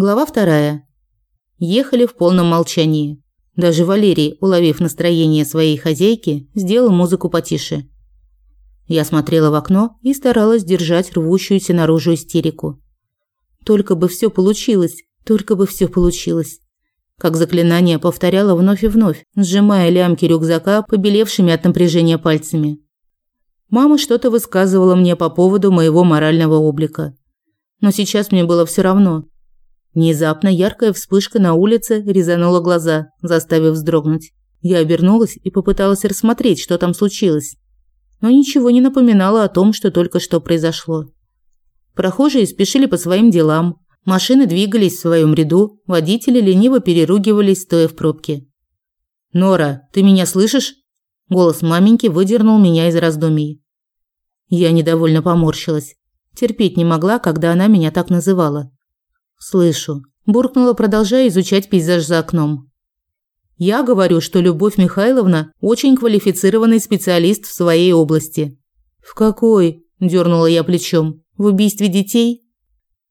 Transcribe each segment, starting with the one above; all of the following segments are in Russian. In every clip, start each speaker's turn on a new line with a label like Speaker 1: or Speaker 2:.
Speaker 1: Глава вторая. Ехали в полном молчании. Даже Валерий, уловив настроение своей хозяйки, сделал музыку потише. Я смотрела в окно и старалась держать рвущуюся наружу истерику. Только бы все получилось, только бы все получилось. Как заклинание повторяла вновь и вновь, сжимая лямки рюкзака побелевшими от напряжения пальцами. Мама что-то высказывала мне по поводу моего морального облика. Но сейчас мне было все равно. Внезапно яркая вспышка на улице резанула глаза, заставив вздрогнуть. Я обернулась и попыталась рассмотреть, что там случилось. Но ничего не напоминало о том, что только что произошло. Прохожие спешили по своим делам. Машины двигались в своем ряду, водители лениво переругивались, стоя в пробке. «Нора, ты меня слышишь?» Голос маменьки выдернул меня из раздумий. Я недовольно поморщилась. Терпеть не могла, когда она меня так называла. «Слышу», – буркнула, продолжая изучать пейзаж за окном. «Я говорю, что Любовь Михайловна очень квалифицированный специалист в своей области». «В какой?» – дернула я плечом. «В убийстве детей?»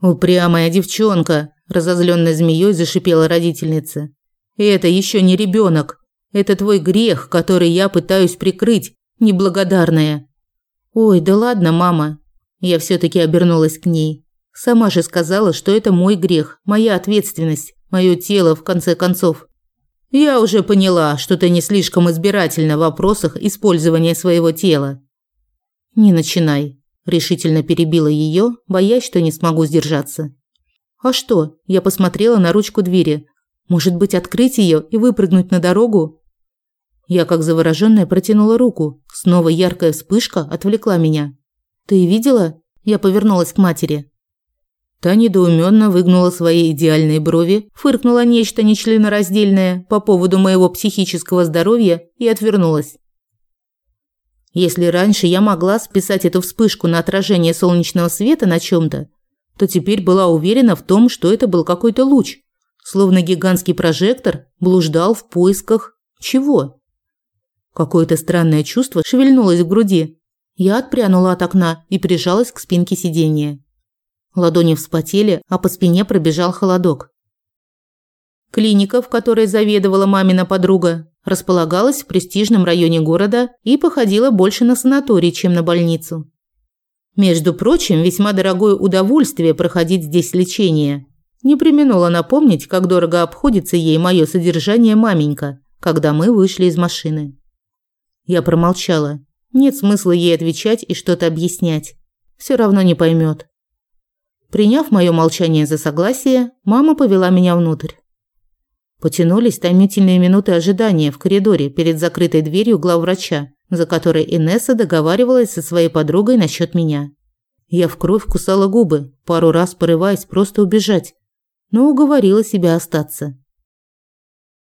Speaker 1: «Упрямая девчонка», – разозленной змеей зашипела родительница. «Это еще не ребенок. Это твой грех, который я пытаюсь прикрыть, неблагодарная. Ой, да ладно, мама. Я все таки обернулась к ней. Сама же сказала, что это мой грех, моя ответственность, мое тело в конце концов. Я уже поняла, что ты не слишком избирательна в вопросах использования своего тела. Не начинай, решительно перебила ее, боясь, что не смогу сдержаться. А что? Я посмотрела на ручку двери. Может быть, открыть ее и выпрыгнуть на дорогу? Я, как завороженная, протянула руку. Снова яркая вспышка отвлекла меня. «Ты видела?» Я повернулась к матери. Та недоуменно выгнула свои идеальные брови, фыркнула нечто нечленораздельное по поводу моего психического здоровья и отвернулась. Если раньше я могла списать эту вспышку на отражение солнечного света на чем то то теперь была уверена в том, что это был какой-то луч, словно гигантский прожектор блуждал в поисках чего? Какое-то странное чувство шевельнулось в груди. Я отпрянула от окна и прижалась к спинке сиденья. Ладони вспотели, а по спине пробежал холодок. Клиника, в которой заведовала мамина подруга, располагалась в престижном районе города и походила больше на санаторий, чем на больницу. Между прочим, весьма дорогое удовольствие проходить здесь лечение. Не применула напомнить, как дорого обходится ей мое содержание маменька, когда мы вышли из машины. Я промолчала. Нет смысла ей отвечать и что-то объяснять. Все равно не поймет. Приняв мое молчание за согласие, мама повела меня внутрь. Потянулись томительные минуты ожидания в коридоре перед закрытой дверью главврача, за которой Инесса договаривалась со своей подругой насчет меня. Я в кровь кусала губы, пару раз порываясь просто убежать, но уговорила себя остаться.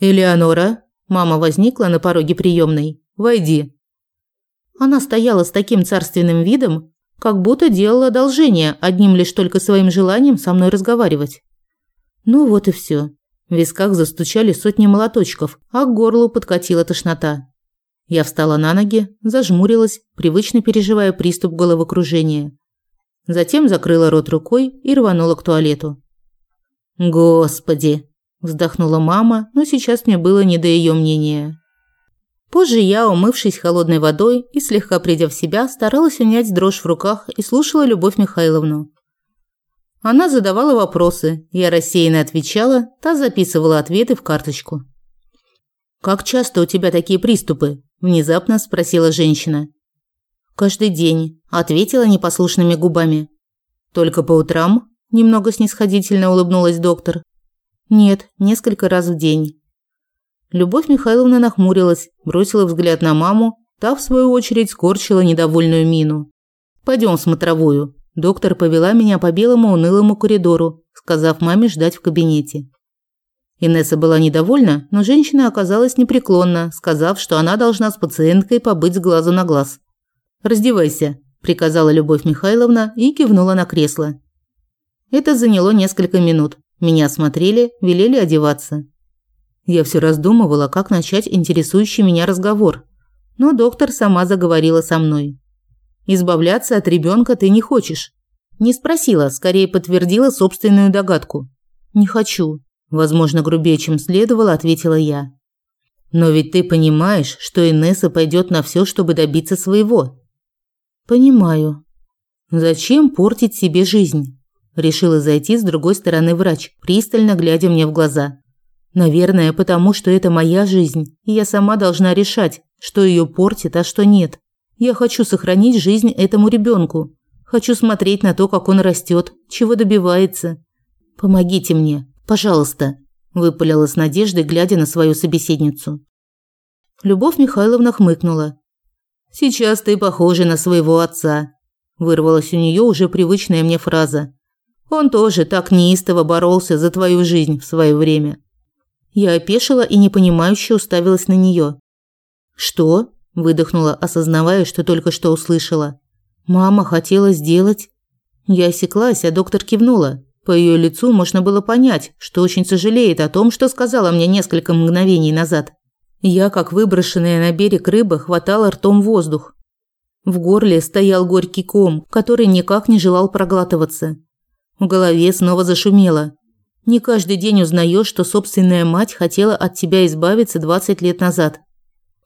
Speaker 1: «Элеонора?» Мама возникла на пороге приемной. Войди». Она стояла с таким царственным видом, как будто делала одолжение одним лишь только своим желанием со мной разговаривать. Ну вот и все. В висках застучали сотни молоточков, а к горлу подкатила тошнота. Я встала на ноги, зажмурилась, привычно переживая приступ головокружения. Затем закрыла рот рукой и рванула к туалету. «Господи!» – вздохнула мама, но сейчас мне было не до ее мнения. Позже я, умывшись холодной водой и слегка придя в себя, старалась унять дрожь в руках и слушала Любовь Михайловну. Она задавала вопросы, я рассеянно отвечала, та записывала ответы в карточку. «Как часто у тебя такие приступы?» – внезапно спросила женщина. «Каждый день», – ответила непослушными губами. «Только по утрам?» – немного снисходительно улыбнулась доктор. «Нет, несколько раз в день». Любовь Михайловна нахмурилась, бросила взгляд на маму, та, в свою очередь, скорчила недовольную мину. «Пойдем в смотровую». Доктор повела меня по белому унылому коридору, сказав маме ждать в кабинете. Инесса была недовольна, но женщина оказалась непреклонна, сказав, что она должна с пациенткой побыть с глазу на глаз. «Раздевайся», – приказала Любовь Михайловна и кивнула на кресло. Это заняло несколько минут. Меня осмотрели, велели одеваться. Я все раздумывала, как начать интересующий меня разговор. Но доктор сама заговорила со мной. «Избавляться от ребенка ты не хочешь». Не спросила, скорее подтвердила собственную догадку. Не хочу. Возможно, грубее, чем следовало, ответила я. Но ведь ты понимаешь, что Инесса пойдет на все, чтобы добиться своего. Понимаю. Зачем портить себе жизнь? Решила зайти с другой стороны врач, пристально глядя мне в глаза. Наверное, потому что это моя жизнь, и я сама должна решать, что ее портит, а что нет. Я хочу сохранить жизнь этому ребенку. Хочу смотреть на то, как он растет, чего добивается. Помогите мне, пожалуйста, выпалила с надеждой, глядя на свою собеседницу. Любовь Михайловна хмыкнула. Сейчас ты похожа на своего отца, вырвалась у нее уже привычная мне фраза. Он тоже так неистово боролся за твою жизнь в свое время. Я опешила и непонимающе уставилась на нее. «Что?» – выдохнула, осознавая, что только что услышала. «Мама хотела сделать...» Я осеклась, а доктор кивнула. По ее лицу можно было понять, что очень сожалеет о том, что сказала мне несколько мгновений назад. Я, как выброшенная на берег рыба, хватала ртом воздух. В горле стоял горький ком, который никак не желал проглатываться. В голове снова зашумело. Не каждый день узнаешь, что собственная мать хотела от тебя избавиться 20 лет назад.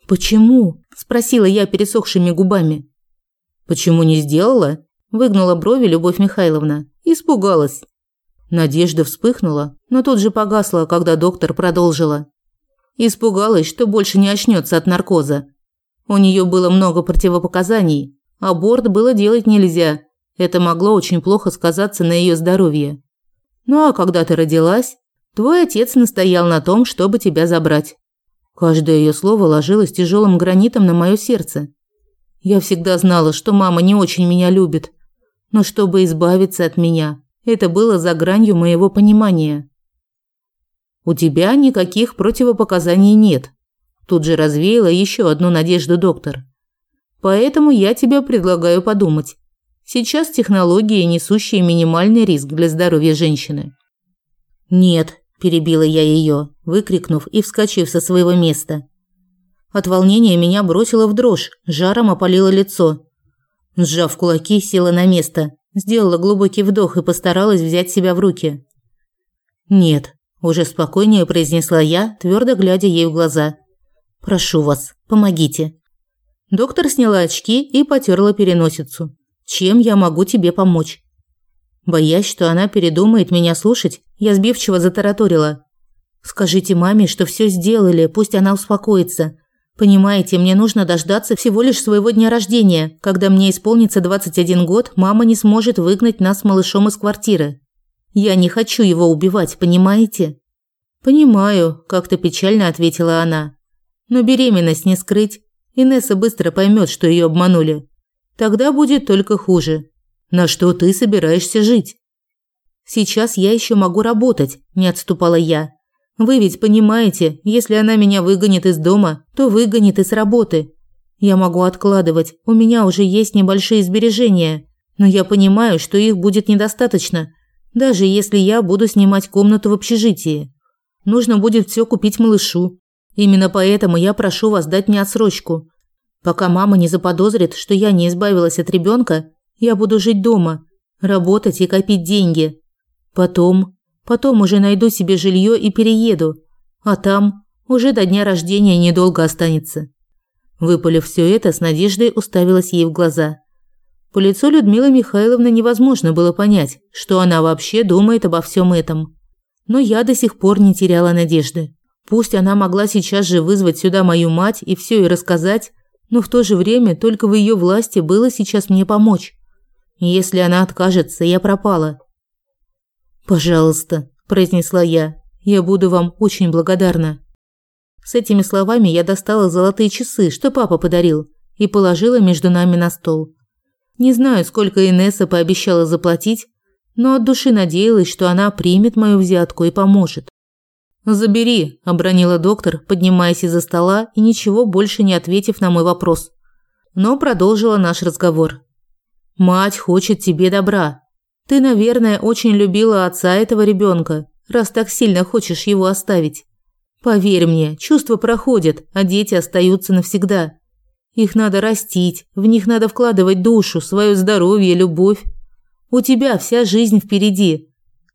Speaker 1: Почему? спросила я пересохшими губами. Почему не сделала? выгнула брови Любовь Михайловна. Испугалась. Надежда вспыхнула, но тут же погасла, когда доктор продолжила. Испугалась, что больше не очнется от наркоза. У нее было много противопоказаний. Аборт было делать нельзя. Это могло очень плохо сказаться на ее здоровье. Ну а когда ты родилась, твой отец настоял на том, чтобы тебя забрать. Каждое ее слово ложилось тяжелым гранитом на мое сердце. Я всегда знала, что мама не очень меня любит, но чтобы избавиться от меня, это было за гранью моего понимания. У тебя никаких противопоказаний нет. Тут же развеяла еще одну надежду доктор. Поэтому я тебе предлагаю подумать. Сейчас технологии, несущие минимальный риск для здоровья женщины. Нет, перебила я ее, выкрикнув и вскочив со своего места. От волнения меня бросило в дрожь, жаром опалило лицо. Сжав кулаки, села на место, сделала глубокий вдох и постаралась взять себя в руки. Нет, уже спокойнее произнесла я, твердо глядя ей в глаза. Прошу вас, помогите. Доктор сняла очки и потёрла переносицу. Чем я могу тебе помочь? Боясь, что она передумает меня слушать, я сбивчиво затараторила. Скажите маме, что все сделали, пусть она успокоится. Понимаете, мне нужно дождаться всего лишь своего дня рождения. Когда мне исполнится 21 год, мама не сможет выгнать нас с малышом из квартиры. Я не хочу его убивать, понимаете? Понимаю, как-то печально ответила она. Но беременность не скрыть. Инесса быстро поймет, что ее обманули. Тогда будет только хуже. На что ты собираешься жить? Сейчас я еще могу работать, не отступала я. Вы ведь понимаете, если она меня выгонит из дома, то выгонит и с работы. Я могу откладывать, у меня уже есть небольшие сбережения, но я понимаю, что их будет недостаточно, даже если я буду снимать комнату в общежитии. Нужно будет все купить малышу. Именно поэтому я прошу вас дать мне отсрочку. Пока мама не заподозрит, что я не избавилась от ребенка, я буду жить дома, работать и копить деньги. Потом, потом уже найду себе жилье и перееду, а там уже до дня рождения недолго останется. Выпалив все это, с надеждой уставилась ей в глаза. По лицу Людмилы Михайловны невозможно было понять, что она вообще думает обо всем этом. Но я до сих пор не теряла надежды. Пусть она могла сейчас же вызвать сюда мою мать и все и рассказать, но в то же время только в ее власти было сейчас мне помочь. Если она откажется, я пропала. Пожалуйста, произнесла я. Я буду вам очень благодарна. С этими словами я достала золотые часы, что папа подарил, и положила между нами на стол. Не знаю, сколько Инесса пообещала заплатить, но от души надеялась, что она примет мою взятку и поможет. «Забери», – обронила доктор, поднимаясь из-за стола и ничего больше не ответив на мой вопрос. Но продолжила наш разговор. «Мать хочет тебе добра. Ты, наверное, очень любила отца этого ребенка, раз так сильно хочешь его оставить. Поверь мне, чувства проходят, а дети остаются навсегда. Их надо растить, в них надо вкладывать душу, свое здоровье, любовь. У тебя вся жизнь впереди.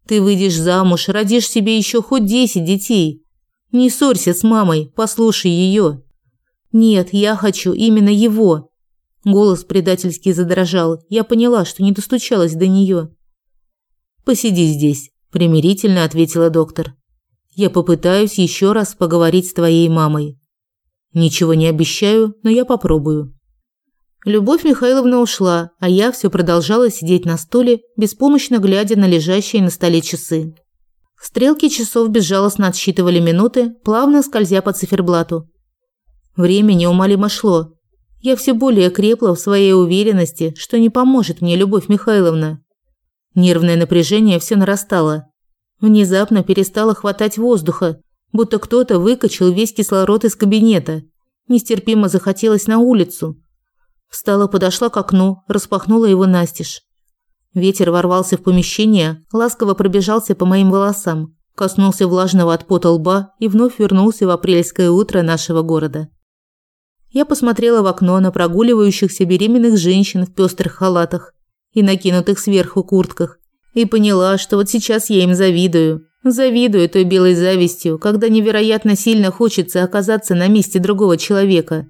Speaker 1: Ты выйдешь замуж, родишь себе еще хоть десять детей. Не ссорься с мамой, послушай ее. Нет, я хочу именно его. Голос предательски задрожал. Я поняла, что не достучалась до нее. Посиди здесь, примирительно ответила доктор. Я попытаюсь еще раз поговорить с твоей мамой. Ничего не обещаю, но я попробую. Любовь Михайловна ушла, а я все продолжала сидеть на стуле, беспомощно глядя на лежащие на столе часы. Стрелки часов безжалостно отсчитывали минуты, плавно скользя по циферблату. Время неумолимо шло. Я все более крепла в своей уверенности, что не поможет мне Любовь Михайловна. Нервное напряжение все нарастало. Внезапно перестало хватать воздуха, будто кто-то выкачал весь кислород из кабинета. Нестерпимо захотелось на улицу. Встала, подошла к окну, распахнула его настежь. Ветер ворвался в помещение, ласково пробежался по моим волосам, коснулся влажного от пота лба и вновь вернулся в апрельское утро нашего города. Я посмотрела в окно на прогуливающихся беременных женщин в пестрых халатах и накинутых сверху куртках и поняла, что вот сейчас я им завидую. Завидую той белой завистью, когда невероятно сильно хочется оказаться на месте другого человека.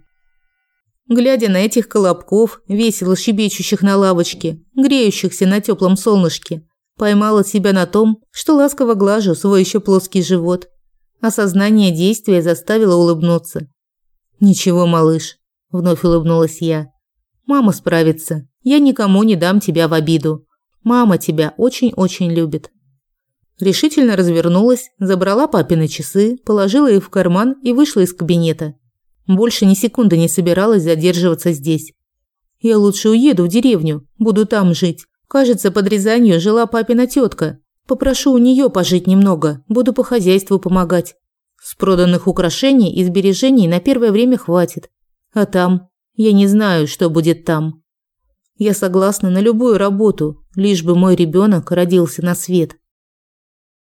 Speaker 1: Глядя на этих колобков, весело щебечущих на лавочке, греющихся на теплом солнышке, поймала себя на том, что ласково глажу свой еще плоский живот. Осознание действия заставило улыбнуться. «Ничего, малыш», – вновь улыбнулась я. «Мама справится. Я никому не дам тебя в обиду. Мама тебя очень-очень любит». Решительно развернулась, забрала папины часы, положила их в карман и вышла из кабинета. Больше ни секунды не собиралась задерживаться здесь. Я лучше уеду в деревню, буду там жить. Кажется, под Рязанью жила папина тетка. Попрошу у нее пожить немного, буду по хозяйству помогать. С проданных украшений и сбережений на первое время хватит. А там? Я не знаю, что будет там. Я согласна на любую работу, лишь бы мой ребенок родился на свет.